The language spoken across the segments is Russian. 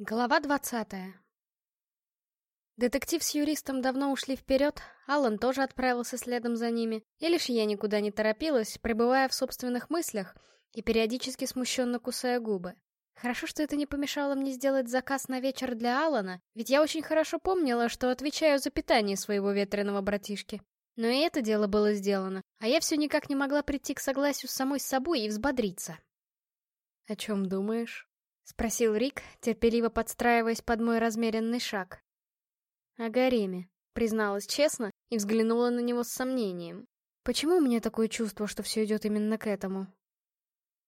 Глава двадцатая Детектив с юристом давно ушли вперед, Аллан тоже отправился следом за ними, и лишь я никуда не торопилась, пребывая в собственных мыслях и периодически смущенно кусая губы. Хорошо, что это не помешало мне сделать заказ на вечер для Алана, ведь я очень хорошо помнила, что отвечаю за питание своего ветреного братишки. Но и это дело было сделано, а я все никак не могла прийти к согласию с самой собой и взбодриться. «О чем думаешь?» — спросил Рик, терпеливо подстраиваясь под мой размеренный шаг. «О гареме», — призналась честно и взглянула на него с сомнением. «Почему у меня такое чувство, что все идет именно к этому?»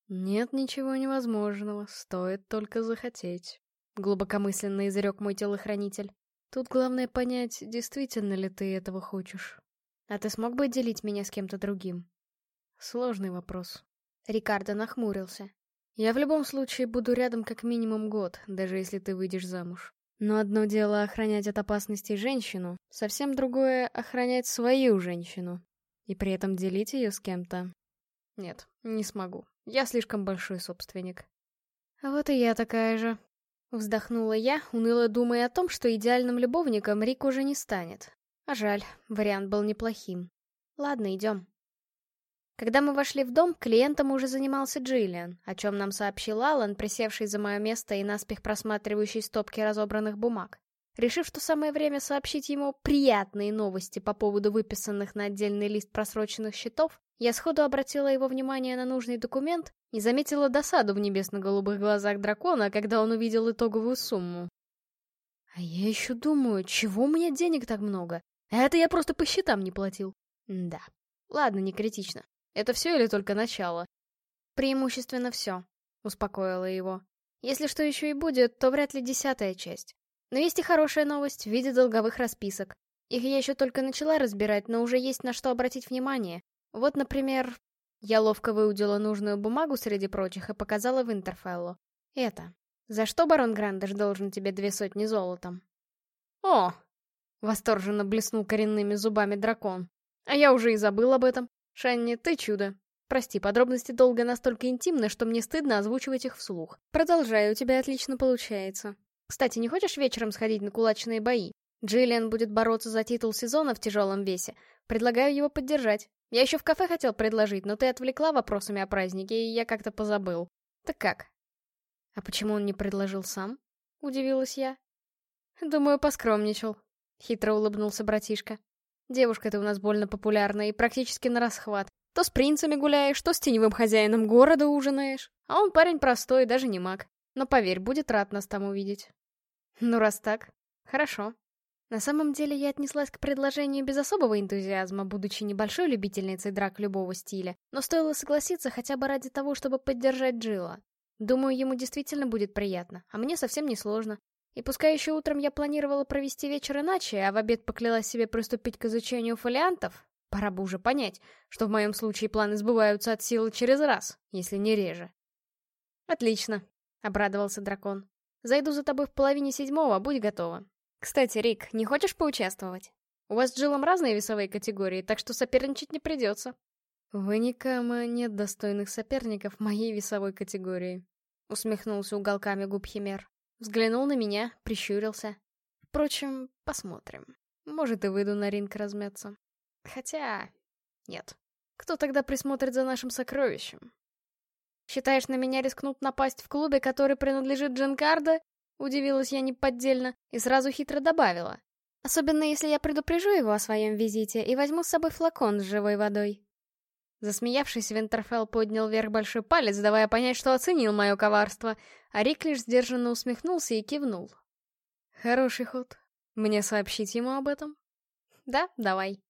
«Нет ничего невозможного, стоит только захотеть», — глубокомысленно изрек мой телохранитель. «Тут главное понять, действительно ли ты этого хочешь. А ты смог бы делить меня с кем-то другим?» «Сложный вопрос». Рикардо нахмурился. Я в любом случае буду рядом как минимум год, даже если ты выйдешь замуж. Но одно дело охранять от опасности женщину, совсем другое — охранять свою женщину. И при этом делить ее с кем-то. Нет, не смогу. Я слишком большой собственник. Вот и я такая же. Вздохнула я, уныло думая о том, что идеальным любовником Рик уже не станет. А жаль, вариант был неплохим. Ладно, идем. Когда мы вошли в дом, клиентом уже занимался Джиллиан, о чем нам сообщил Аллан, присевший за мое место и наспех просматривающий стопки разобранных бумаг. Решив, что самое время сообщить ему приятные новости по поводу выписанных на отдельный лист просроченных счетов, я сходу обратила его внимание на нужный документ и заметила досаду в небесно-голубых глазах дракона, когда он увидел итоговую сумму. А я еще думаю, чего у меня денег так много? Это я просто по счетам не платил. да. Ладно, не критично. Это все или только начало? Преимущественно все, успокоила его. Если что еще и будет, то вряд ли десятая часть. Но есть и хорошая новость в виде долговых расписок. Их я еще только начала разбирать, но уже есть на что обратить внимание. Вот, например, я ловко выудила нужную бумагу среди прочих и показала в Интерфеллу. Это. За что барон Грандеш должен тебе две сотни золотом? О! Восторженно блеснул коренными зубами дракон. А я уже и забыл об этом. «Шанни, ты чудо. Прости, подробности долго настолько интимны, что мне стыдно озвучивать их вслух. Продолжай, у тебя отлично получается. Кстати, не хочешь вечером сходить на кулачные бои? Джиллиан будет бороться за титул сезона в тяжелом весе. Предлагаю его поддержать. Я еще в кафе хотел предложить, но ты отвлекла вопросами о празднике, и я как-то позабыл. Так как? А почему он не предложил сам? Удивилась я. Думаю, поскромничал. Хитро улыбнулся братишка. Девушка ты у нас больно популярна и практически на расхват. То с принцами гуляешь, то с теневым хозяином города ужинаешь. А он парень простой, даже не маг. Но поверь, будет рад нас там увидеть. Ну, раз так, хорошо. На самом деле я отнеслась к предложению без особого энтузиазма, будучи небольшой любительницей драк любого стиля, но стоило согласиться хотя бы ради того, чтобы поддержать Джилла. Думаю, ему действительно будет приятно, а мне совсем не сложно. И пускай еще утром я планировала провести вечер иначе, а в обед поклялась себе приступить к изучению фолиантов, пора бы уже понять, что в моем случае планы сбываются от силы через раз, если не реже. «Отлично», — обрадовался дракон. «Зайду за тобой в половине седьмого, будь готова. Кстати, Рик, не хочешь поучаствовать? У вас с Джилом разные весовые категории, так что соперничать не придется». «В Никама нет достойных соперников моей весовой категории», — усмехнулся уголками губ Химер. Взглянул на меня, прищурился. Впрочем, посмотрим. Может, и выйду на ринг размяться. Хотя... Нет. Кто тогда присмотрит за нашим сокровищем? Считаешь, на меня рискнут напасть в клубе, который принадлежит Дженкардо? Удивилась я неподдельно и сразу хитро добавила. Особенно если я предупрежу его о своем визите и возьму с собой флакон с живой водой. Засмеявшись, Винтерфелл поднял вверх большой палец, давая понять, что оценил мое коварство, а Рик лишь сдержанно усмехнулся и кивнул. Хороший ход. Мне сообщить ему об этом? Да, давай.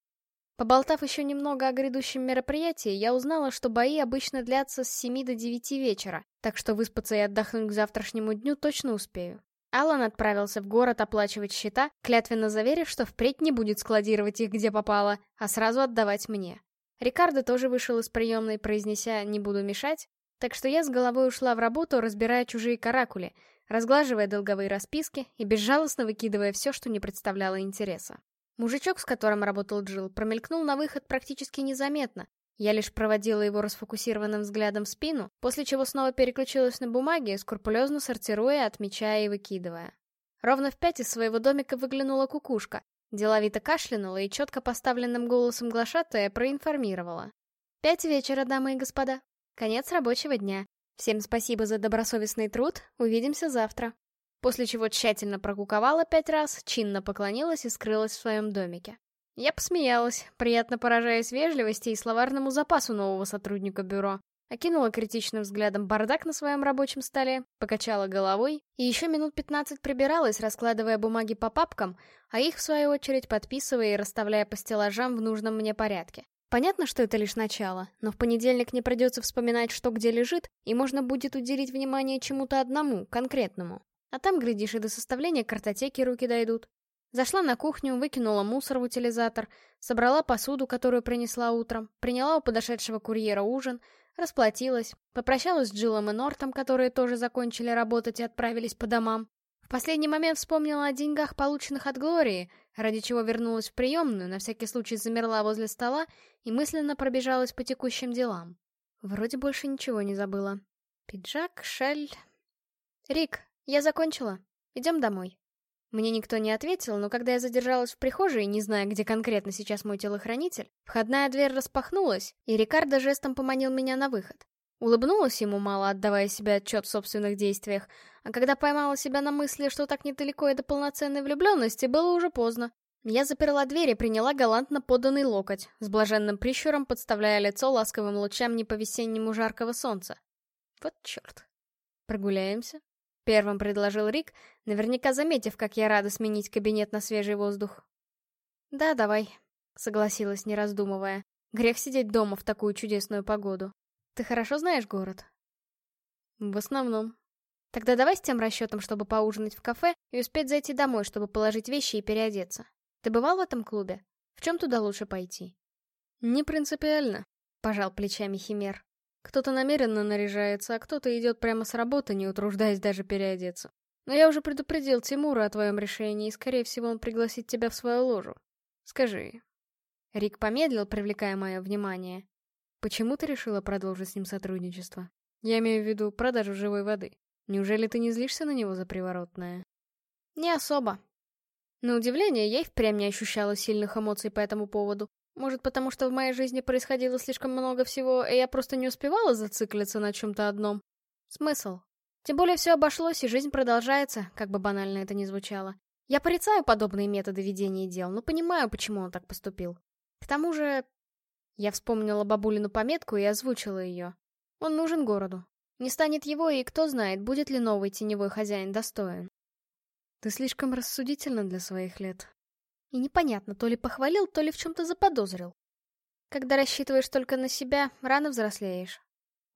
Поболтав еще немного о грядущем мероприятии, я узнала, что бои обычно длятся с 7 до 9 вечера, так что выспаться и отдохнуть к завтрашнему дню точно успею. Алан отправился в город оплачивать счета, клятвенно заверив, что впредь не будет складировать их где попало, а сразу отдавать мне. Рикардо тоже вышел из приемной, произнеся «не буду мешать», так что я с головой ушла в работу, разбирая чужие каракули, разглаживая долговые расписки и безжалостно выкидывая все, что не представляло интереса. Мужичок, с которым работал Джилл, промелькнул на выход практически незаметно, Я лишь проводила его расфокусированным взглядом в спину, после чего снова переключилась на бумаги, скрупулезно сортируя, отмечая и выкидывая. Ровно в пять из своего домика выглянула кукушка, деловито кашлянула и четко поставленным голосом глашатая проинформировала. «Пять вечера, дамы и господа. Конец рабочего дня. Всем спасибо за добросовестный труд, увидимся завтра». После чего тщательно прокуковала пять раз, чинно поклонилась и скрылась в своем домике. Я посмеялась, приятно поражаясь вежливости и словарному запасу нового сотрудника бюро. Окинула критичным взглядом бардак на своем рабочем столе, покачала головой и еще минут пятнадцать прибиралась, раскладывая бумаги по папкам, а их, в свою очередь, подписывая и расставляя по стеллажам в нужном мне порядке. Понятно, что это лишь начало, но в понедельник не придется вспоминать, что где лежит, и можно будет уделить внимание чему-то одному, конкретному. А там, глядишь, и до составления картотеки руки дойдут. Зашла на кухню, выкинула мусор в утилизатор, собрала посуду, которую принесла утром, приняла у подошедшего курьера ужин, расплатилась, попрощалась с Джилом и Нортом, которые тоже закончили работать и отправились по домам. В последний момент вспомнила о деньгах, полученных от Глории, ради чего вернулась в приемную, на всякий случай замерла возле стола и мысленно пробежалась по текущим делам. Вроде больше ничего не забыла. Пиджак, шаль... «Рик, я закончила. Идем домой». Мне никто не ответил, но когда я задержалась в прихожей, не зная, где конкретно сейчас мой телохранитель, входная дверь распахнулась, и Рикардо жестом поманил меня на выход. Улыбнулась ему, мало отдавая себе отчет в собственных действиях, а когда поймала себя на мысли, что так недалеко и до полноценной влюбленности, было уже поздно. Я заперла дверь и приняла галантно поданный локоть, с блаженным прищуром подставляя лицо ласковым лучам не по-весеннему жаркого солнца. Вот черт. Прогуляемся? Первым предложил Рик, наверняка заметив, как я рада сменить кабинет на свежий воздух. «Да, давай», — согласилась, не раздумывая. «Грех сидеть дома в такую чудесную погоду. Ты хорошо знаешь город?» «В основном». «Тогда давай с тем расчетом, чтобы поужинать в кафе и успеть зайти домой, чтобы положить вещи и переодеться. Ты бывал в этом клубе? В чем туда лучше пойти?» «Не принципиально», — пожал плечами Химер. Кто-то намеренно наряжается, а кто-то идет прямо с работы, не утруждаясь даже переодеться. Но я уже предупредил Тимура о твоем решении, и, скорее всего, он пригласит тебя в свою ложу. Скажи. Рик помедлил, привлекая мое внимание. Почему ты решила продолжить с ним сотрудничество? Я имею в виду продажу живой воды. Неужели ты не злишься на него за приворотное? Не особо. На удивление, я и впрямь не ощущала сильных эмоций по этому поводу. Может, потому что в моей жизни происходило слишком много всего, и я просто не успевала зациклиться на чем-то одном? Смысл? Тем более все обошлось, и жизнь продолжается, как бы банально это ни звучало. Я порицаю подобные методы ведения дел, но понимаю, почему он так поступил. К тому же... Я вспомнила бабулину пометку и озвучила ее. Он нужен городу. Не станет его, и кто знает, будет ли новый теневой хозяин достоин. Ты слишком рассудительна для своих лет, и непонятно, то ли похвалил, то ли в чем-то заподозрил. Когда рассчитываешь только на себя, рано взрослеешь.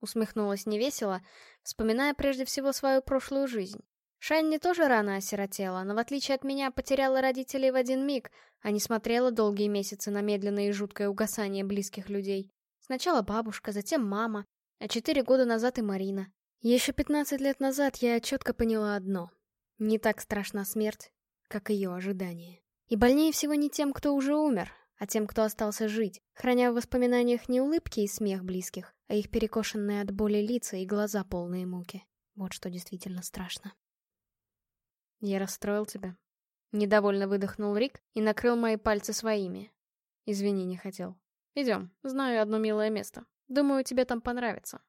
Усмехнулась невесело, вспоминая прежде всего свою прошлую жизнь. Шанни тоже рано осиротела, но в отличие от меня потеряла родителей в один миг, а не смотрела долгие месяцы на медленное и жуткое угасание близких людей. Сначала бабушка, затем мама, а четыре года назад и Марина. Еще пятнадцать лет назад я четко поняла одно. Не так страшна смерть, как ее ожидание. И больнее всего не тем, кто уже умер, а тем, кто остался жить, храня в воспоминаниях не улыбки и смех близких, а их перекошенные от боли лица и глаза полные муки. Вот что действительно страшно. «Я расстроил тебя?» Недовольно выдохнул Рик и накрыл мои пальцы своими. «Извини, не хотел. Идем, знаю одно милое место. Думаю, тебе там понравится».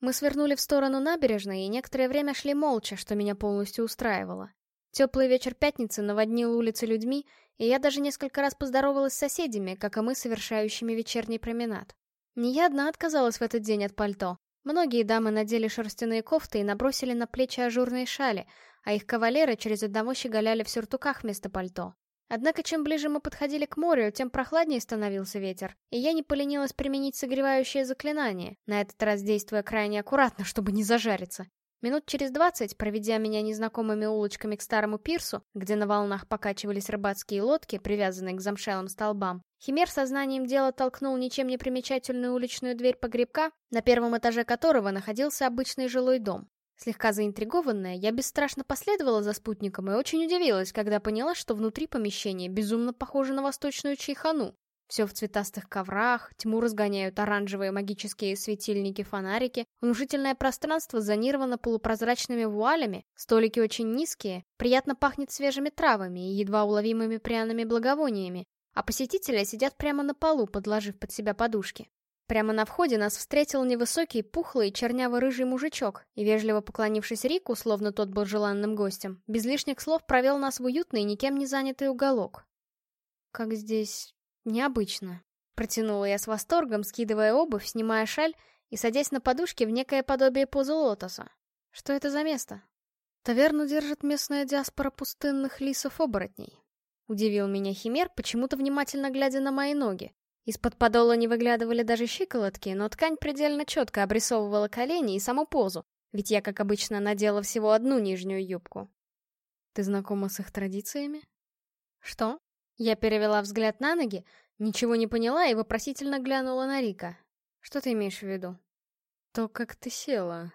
Мы свернули в сторону набережной и некоторое время шли молча, что меня полностью устраивало. Теплый вечер пятницы наводнил улицы людьми, и я даже несколько раз поздоровалась с соседями, как и мы, совершающими вечерний променад. Не я одна отказалась в этот день от пальто. Многие дамы надели шерстяные кофты и набросили на плечи ажурные шали, а их кавалеры через одного щеголяли в сюртуках вместо пальто. Однако, чем ближе мы подходили к морю, тем прохладнее становился ветер, и я не поленилась применить согревающее заклинание, на этот раз действуя крайне аккуратно, чтобы не зажариться. Минут через двадцать, проведя меня незнакомыми улочками к старому пирсу, где на волнах покачивались рыбацкие лодки, привязанные к замшелым столбам, Химер сознанием дела толкнул ничем не примечательную уличную дверь погребка, на первом этаже которого находился обычный жилой дом. Слегка заинтригованная, я бесстрашно последовала за спутником и очень удивилась, когда поняла, что внутри помещения безумно похоже на восточную чайхану. Все в цветастых коврах, тьму разгоняют оранжевые магические светильники-фонарики, внушительное пространство зонировано полупрозрачными вуалями, столики очень низкие, приятно пахнет свежими травами и едва уловимыми пряными благовониями, а посетители сидят прямо на полу, подложив под себя подушки. Прямо на входе нас встретил невысокий, пухлый, черняво-рыжий мужичок, и, вежливо поклонившись Рику, словно тот был желанным гостем, без лишних слов провел нас в уютный, никем не занятый уголок. «Как здесь... необычно», — протянула я с восторгом, скидывая обувь, снимая шаль и садясь на подушке в некое подобие позы лотоса. «Что это за место?» «Таверну держит местная диаспора пустынных лисов-оборотней», — удивил меня Химер, почему-то внимательно глядя на мои ноги, из-под подола не выглядывали даже щиколотки, но ткань предельно четко обрисовывала колени и саму позу, ведь я, как обычно, надела всего одну нижнюю юбку. Ты знакома с их традициями? Что? Я перевела взгляд на ноги, ничего не поняла и вопросительно глянула на Рика. Что ты имеешь в виду? То, как ты села.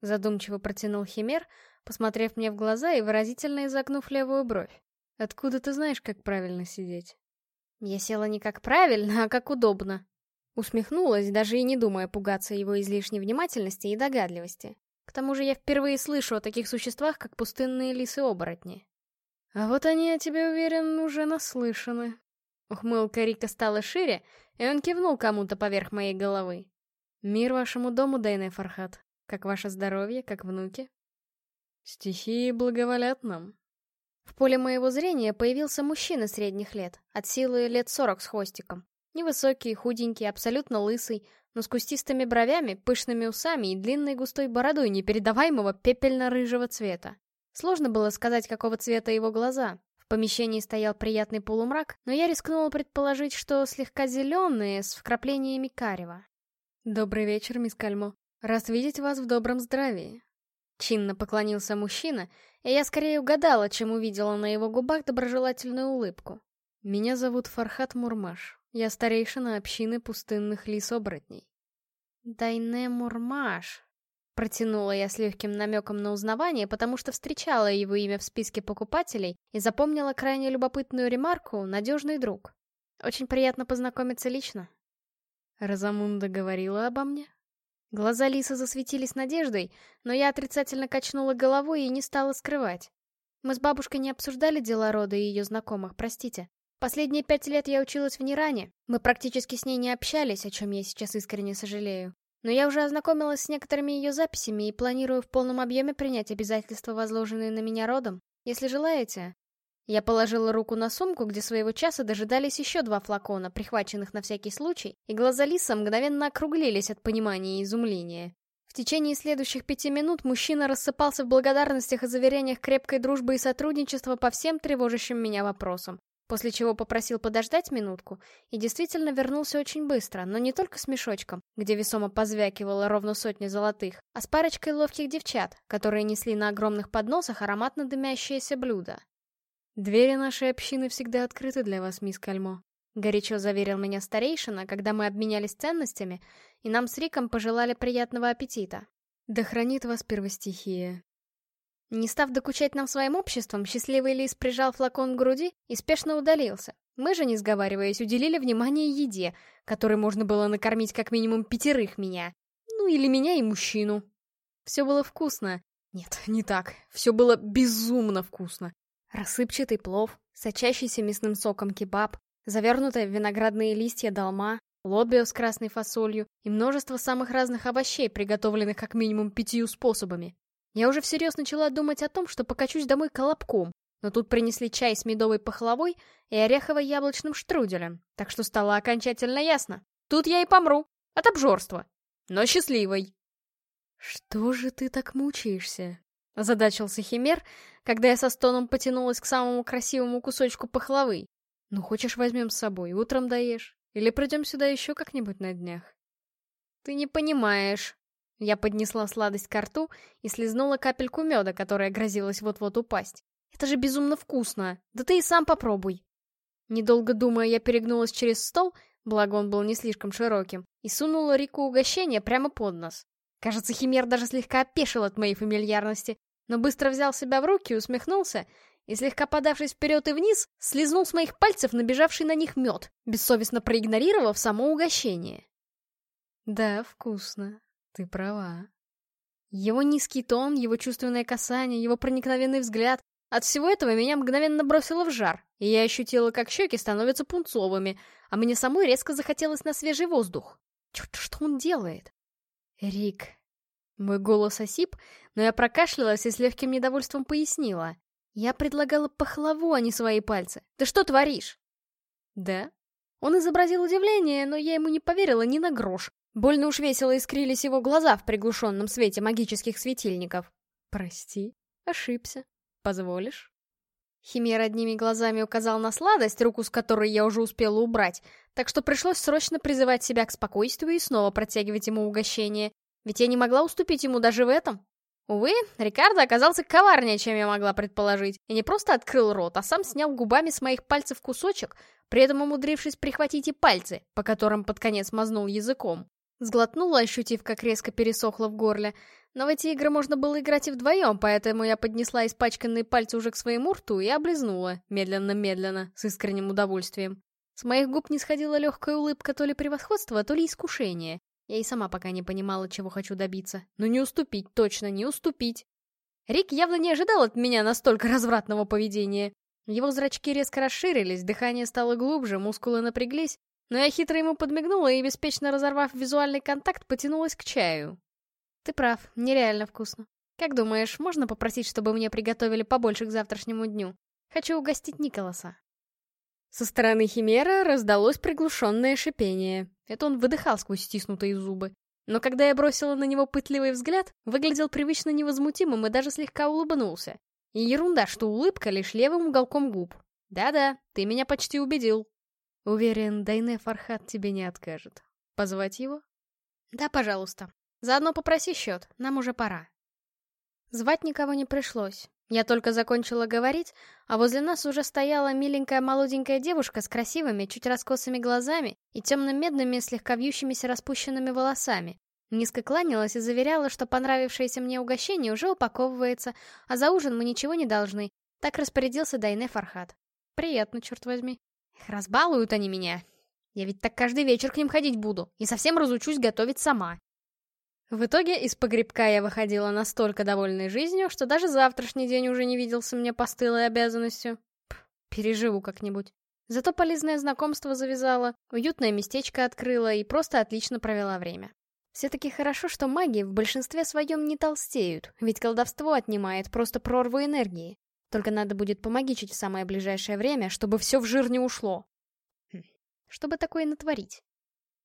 Задумчиво протянул Химер, посмотрев мне в глаза и выразительно изогнув левую бровь. Откуда ты знаешь, как правильно сидеть? Я села не как правильно, а как удобно. Усмехнулась, даже и не думая пугаться его излишней внимательности и догадливости. К тому же я впервые слышу о таких существах, как пустынные лисы-оборотни. А вот они, я тебе уверен, уже наслышаны. Ухмылка Рика стала шире, и он кивнул кому-то поверх моей головы. Мир вашему дому, Дайне Фархат. Как ваше здоровье, как внуки. Стихии благоволят нам. В поле моего зрения появился мужчина средних лет, от силы лет сорок с хвостиком. Невысокий, худенький, абсолютно лысый, но с кустистыми бровями, пышными усами и длинной густой бородой непередаваемого пепельно-рыжего цвета. Сложно было сказать, какого цвета его глаза. В помещении стоял приятный полумрак, но я рискнула предположить, что слегка зеленые, с вкраплениями карева. «Добрый вечер, мисс Кальмо. Рад видеть вас в добром здравии». Чинно поклонился мужчина, и я скорее угадала, чем увидела на его губах доброжелательную улыбку. «Меня зовут Фархат Мурмаш. Я старейшина общины пустынных лис-оборотней». «Дайне Мурмаш», — протянула я с легким намеком на узнавание, потому что встречала его имя в списке покупателей и запомнила крайне любопытную ремарку «надежный друг». Очень приятно познакомиться лично. Розамунда говорила обо мне? Глаза Лисы засветились надеждой, но я отрицательно качнула головой и не стала скрывать. Мы с бабушкой не обсуждали дела рода и ее знакомых, простите. Последние пять лет я училась в Ниране, мы практически с ней не общались, о чем я сейчас искренне сожалею. Но я уже ознакомилась с некоторыми ее записями и планирую в полном объеме принять обязательства, возложенные на меня родом. Если желаете, я положила руку на сумку, где своего часа дожидались еще два флакона, прихваченных на всякий случай, и глаза Лиса мгновенно округлились от понимания и изумления. В течение следующих пяти минут мужчина рассыпался в благодарностях и заверениях крепкой дружбы и сотрудничества по всем тревожащим меня вопросам, после чего попросил подождать минутку и действительно вернулся очень быстро, но не только с мешочком, где весомо позвякивало ровно сотни золотых, а с парочкой ловких девчат, которые несли на огромных подносах ароматно дымящееся блюдо. «Двери нашей общины всегда открыты для вас, мисс Кальмо», — горячо заверил меня старейшина, когда мы обменялись ценностями, и нам с Риком пожелали приятного аппетита. «Да хранит вас первостихия». Не став докучать нам своим обществом, счастливый лис прижал флакон к груди и спешно удалился. Мы же, не сговариваясь, уделили внимание еде, которой можно было накормить как минимум пятерых меня. Ну или меня и мужчину. Все было вкусно. Нет, не так. Все было безумно вкусно. Рассыпчатый плов, сочащийся мясным соком кебаб, завернутая в виноградные листья долма, лобио с красной фасолью и множество самых разных овощей, приготовленных как минимум пятью способами. Я уже всерьез начала думать о том, что покачусь домой колобком, но тут принесли чай с медовой пахлавой и орехово-яблочным штруделем, так что стало окончательно ясно. Тут я и помру. От обжорства. Но счастливой. «Что же ты так мучаешься?» — озадачился Химер, когда я со стоном потянулась к самому красивому кусочку пахлавы. «Ну, хочешь, возьмем с собой, утром доешь? Или придем сюда еще как-нибудь на днях?» «Ты не понимаешь». Я поднесла сладость к рту и слезнула капельку меда, которая грозилась вот-вот упасть. «Это же безумно вкусно! Да ты и сам попробуй!» Недолго думая, я перегнулась через стол, благо он был не слишком широким, и сунула Рику угощение прямо под нос. Кажется, Химер даже слегка опешил от моей фамильярности, но быстро взял себя в руки, усмехнулся и, слегка подавшись вперед и вниз, слезнул с моих пальцев набежавший на них мед, бессовестно проигнорировав само угощение. Да, вкусно. Ты права. Его низкий тон, его чувственное касание, его проникновенный взгляд. От всего этого меня мгновенно бросило в жар, и я ощутила, как щеки становятся пунцовыми, а мне самой резко захотелось на свежий воздух. Черт, что он делает? Рик. Мой голос осип, но я прокашлялась и с легким недовольством пояснила. Я предлагала пахлаву, а не свои пальцы. Ты что творишь? Да? Он изобразил удивление, но я ему не поверила ни на грош. Больно уж весело искрились его глаза в приглушенном свете магических светильников. Прости, ошибся. Позволишь? Химер одними глазами указал на сладость, руку с которой я уже успела убрать, так что пришлось срочно призывать себя к спокойствию и снова протягивать ему угощение, ведь я не могла уступить ему даже в этом. Увы, Рикардо оказался коварнее, чем я могла предположить, и не просто открыл рот, а сам снял губами с моих пальцев кусочек, при этом умудрившись прихватить и пальцы, по которым под конец мазнул языком. Сглотнула, ощутив, как резко пересохло в горле. Но в эти игры можно было играть и вдвоем, поэтому я поднесла испачканные пальцы уже к своему рту и облизнула, медленно-медленно, с искренним удовольствием. С моих губ не сходила легкая улыбка то ли превосходства, то ли искушения. Я и сама пока не понимала, чего хочу добиться. Но не уступить, точно, не уступить. Рик явно не ожидал от меня настолько развратного поведения. Его зрачки резко расширились, дыхание стало глубже, мускулы напряглись, но я хитро ему подмигнула и, беспечно разорвав визуальный контакт, потянулась к чаю. Ты прав, нереально вкусно. Как думаешь, можно попросить, чтобы мне приготовили побольше к завтрашнему дню? Хочу угостить Николаса. Со стороны Химера раздалось приглушенное шипение. Это он выдыхал сквозь стиснутые зубы. Но когда я бросила на него пытливый взгляд, выглядел привычно невозмутимым и даже слегка улыбнулся. И ерунда, что улыбка лишь левым уголком губ. Да-да, ты меня почти убедил. Уверен, Дайне Фархат тебе не откажет. Позвать его? Да, пожалуйста. Заодно попроси счет, нам уже пора. Звать никого не пришлось. Я только закончила говорить, а возле нас уже стояла миленькая молоденькая девушка с красивыми, чуть раскосыми глазами и темно-медными, слегка вьющимися распущенными волосами. Низко кланялась и заверяла, что понравившееся мне угощение уже упаковывается, а за ужин мы ничего не должны. Так распорядился Дайне Фархат. Приятно, черт возьми. Разбалуют они меня. Я ведь так каждый вечер к ним ходить буду и совсем разучусь готовить сама. В итоге из погребка я выходила настолько довольной жизнью, что даже завтрашний день уже не виделся мне постылой обязанностью. Пх, переживу как-нибудь. Зато полезное знакомство завязала, уютное местечко открыла и просто отлично провела время. Все-таки хорошо, что маги в большинстве своем не толстеют, ведь колдовство отнимает просто прорву энергии. Только надо будет помогичить в самое ближайшее время, чтобы все в жир не ушло. Хм, чтобы такое натворить?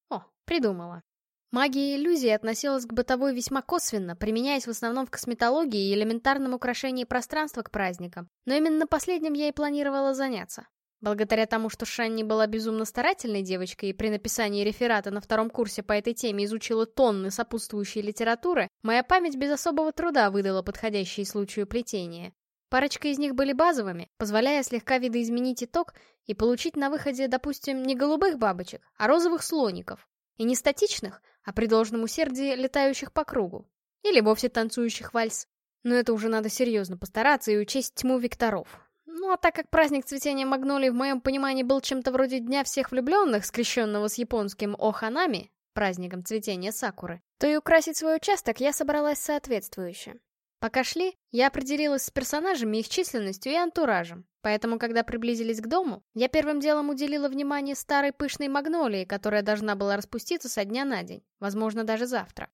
О, придумала. Магия иллюзии относилась к бытовой весьма косвенно, применяясь в основном в косметологии и элементарном украшении пространства к праздникам. Но именно последним я и планировала заняться. Благодаря тому, что Шанни была безумно старательной девочкой и при написании реферата на втором курсе по этой теме изучила тонны сопутствующей литературы, моя память без особого труда выдала подходящие случаю плетения. Парочка из них были базовыми, позволяя слегка видоизменить итог и получить на выходе, допустим, не голубых бабочек, а розовых слоников. И не статичных, а при должном усердии летающих по кругу. Или вовсе танцующих вальс. Но это уже надо серьезно постараться и учесть тьму векторов. Ну а так как праздник цветения магнолий в моем понимании был чем-то вроде Дня всех влюбленных, скрещенного с японским Оханами, праздником цветения сакуры, то и украсить свой участок я собралась соответствующе. Пока шли, я определилась с персонажами, их численностью и антуражем. Поэтому, когда приблизились к дому, я первым делом уделила внимание старой пышной магнолии, которая должна была распуститься со дня на день, возможно, даже завтра.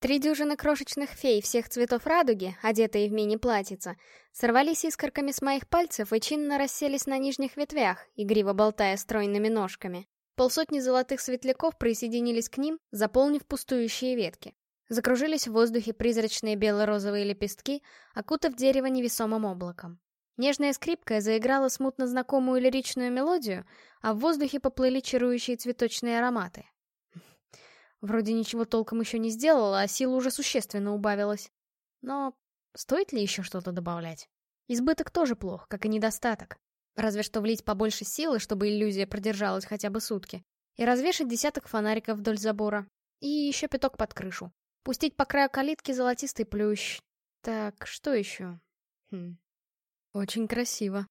Три дюжины крошечных фей всех цветов радуги, одетые в мини-платьица, сорвались искорками с моих пальцев и чинно расселись на нижних ветвях, игриво болтая стройными ножками. Полсотни золотых светляков присоединились к ним, заполнив пустующие ветки. Закружились в воздухе призрачные бело-розовые лепестки, окутав дерево невесомым облаком. Нежная скрипка заиграла смутно знакомую лиричную мелодию, а в воздухе поплыли чарующие цветочные ароматы. Вроде ничего толком еще не сделала, а сила уже существенно убавилась. Но стоит ли еще что-то добавлять? Избыток тоже плох, как и недостаток. Разве что влить побольше силы, чтобы иллюзия продержалась хотя бы сутки. И развешать десяток фонариков вдоль забора. И еще пяток под крышу. Пустить по краю калитки золотистый плющ. Так, что еще? Хм. Очень красиво.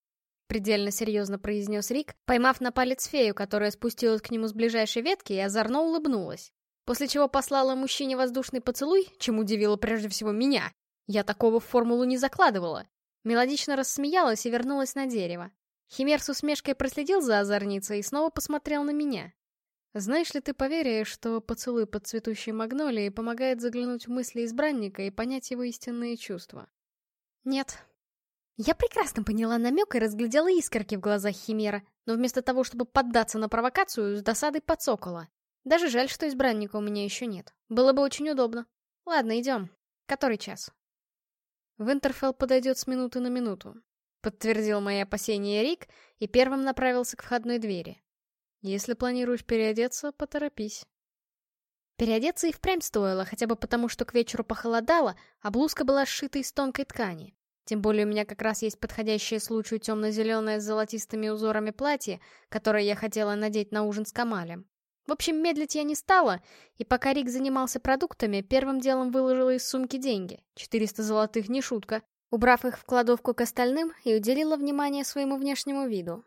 Предельно серьезно произнес Рик, поймав на палец фею, которая спустилась к нему с ближайшей ветки и озорно улыбнулась. После чего послала мужчине воздушный поцелуй, чем удивило прежде всего меня. Я такого в формулу не закладывала. Мелодично рассмеялась и вернулась на дерево. Химер с усмешкой проследил за озорницей и снова посмотрел на меня. Знаешь ли ты поверие, что поцелуй под цветущей магнолией помогает заглянуть в мысли избранника и понять его истинные чувства? Нет. Я прекрасно поняла намек и разглядела искорки в глазах Химера, но вместо того, чтобы поддаться на провокацию, с досадой подсокола. Даже жаль, что избранника у меня еще нет. Было бы очень удобно. Ладно, идем. Который час? Винтерфелл подойдет с минуты на минуту. Подтвердил мои опасения Рик и первым направился к входной двери. Если планируешь переодеться, поторопись. Переодеться и впрямь стоило, хотя бы потому, что к вечеру похолодало, а блузка была сшита из тонкой ткани. Тем более у меня как раз есть подходящее случаю темно-зеленое с золотистыми узорами платье, которое я хотела надеть на ужин с Камалем. В общем, медлить я не стала, и пока Рик занимался продуктами, первым делом выложила из сумки деньги. 400 золотых не шутка. Убрав их в кладовку к остальным и уделила внимание своему внешнему виду.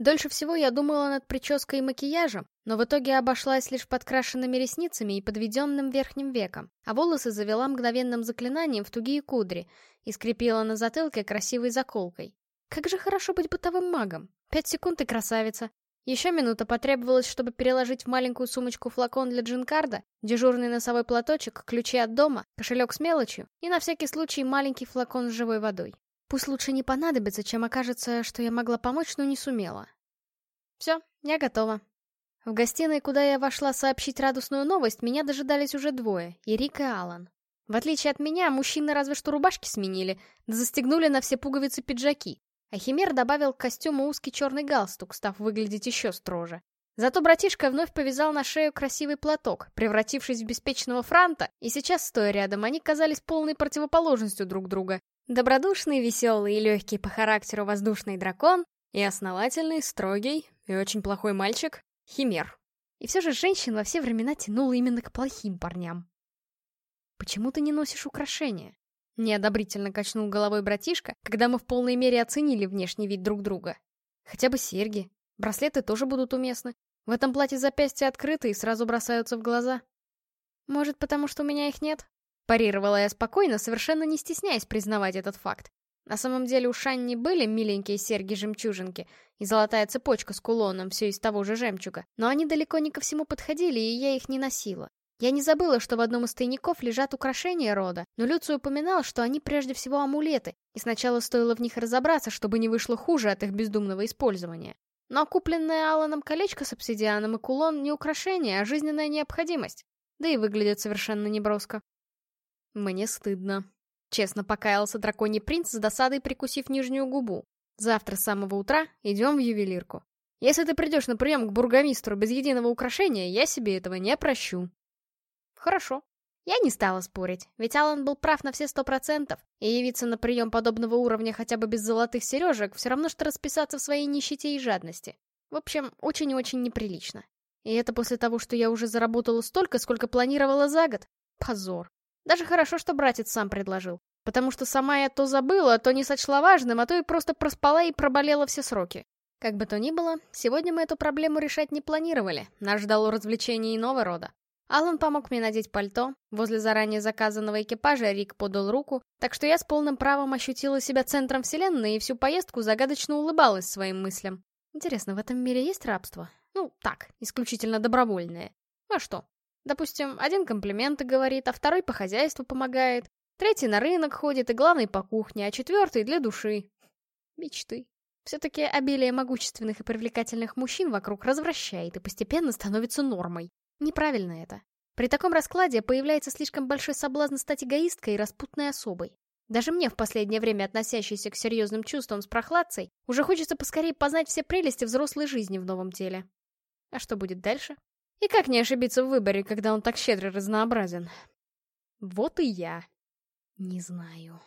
Дольше всего я думала над прической и макияжем, но в итоге обошлась лишь подкрашенными ресницами и подведенным верхним веком, а волосы завела мгновенным заклинанием в тугие кудри и скрепила на затылке красивой заколкой. Как же хорошо быть бытовым магом. Пять секунд и красавица. Еще минута потребовалась, чтобы переложить в маленькую сумочку флакон для джинкарда, дежурный носовой платочек, ключи от дома, кошелек с мелочью и на всякий случай маленький флакон с живой водой. Пусть лучше не понадобится, чем окажется, что я могла помочь, но не сумела. Все, я готова. В гостиной, куда я вошла сообщить радостную новость, меня дожидались уже двое, и Рик и Алан. В отличие от меня, мужчины разве что рубашки сменили, да застегнули на все пуговицы пиджаки, а Химер добавил к костюму узкий черный галстук, став выглядеть еще строже. Зато братишка вновь повязал на шею красивый платок, превратившись в беспечного франта, и сейчас, стоя рядом, они казались полной противоположностью друг друга. Добродушный, веселый и легкий по характеру воздушный дракон и основательный, строгий и очень плохой мальчик — Химер. И все же женщин во все времена тянуло именно к плохим парням. «Почему ты не носишь украшения?» Неодобрительно качнул головой братишка, когда мы в полной мере оценили внешний вид друг друга. Хотя бы серьги. Браслеты тоже будут уместны. В этом платье запястья открыты и сразу бросаются в глаза. Может, потому что у меня их нет? Парировала я спокойно, совершенно не стесняясь признавать этот факт. На самом деле у Шанни были миленькие серьги-жемчужинки и золотая цепочка с кулоном, все из того же жемчуга, но они далеко не ко всему подходили, и я их не носила. Я не забыла, что в одном из тайников лежат украшения рода, но Люций упоминал, что они прежде всего амулеты, и сначала стоило в них разобраться, чтобы не вышло хуже от их бездумного использования. Но купленное Аланом колечко с обсидианом и кулон не украшение, а жизненная необходимость. Да и выглядит совершенно неброско. Мне стыдно. Честно покаялся драконий принц с досадой прикусив нижнюю губу. Завтра с самого утра идем в ювелирку. Если ты придешь на прием к бургомистру без единого украшения, я себе этого не прощу. Хорошо. Я не стала спорить, ведь Алан был прав на все сто процентов, и явиться на прием подобного уровня хотя бы без золотых сережек все равно, что расписаться в своей нищете и жадности. В общем, очень и очень неприлично. И это после того, что я уже заработала столько, сколько планировала за год. Позор. Даже хорошо, что братец сам предложил. Потому что сама я то забыла, то не сочла важным, а то и просто проспала и проболела все сроки. Как бы то ни было, сегодня мы эту проблему решать не планировали. Нас ждало развлечение иного рода. Алан помог мне надеть пальто, возле заранее заказанного экипажа Рик подал руку, так что я с полным правом ощутила себя центром вселенной и всю поездку загадочно улыбалась своим мыслям. Интересно, в этом мире есть рабство? Ну, так, исключительно добровольное. А что? Допустим, один комплименты говорит, а второй по хозяйству помогает, третий на рынок ходит и главный по кухне, а четвертый для души. Мечты. Все-таки обилие могущественных и привлекательных мужчин вокруг развращает и постепенно становится нормой. Неправильно это. При таком раскладе появляется слишком большой соблазн стать эгоисткой и распутной особой. Даже мне, в последнее время относящейся к серьезным чувствам с прохладцей, уже хочется поскорее познать все прелести взрослой жизни в новом теле. А что будет дальше? И как не ошибиться в выборе, когда он так щедро разнообразен? Вот и я. Не знаю.